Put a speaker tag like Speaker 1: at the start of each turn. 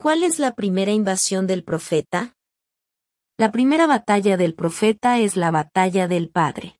Speaker 1: ¿Cuál es la primera invasión del profeta?
Speaker 2: La primera batalla del profeta es la batalla del Padre.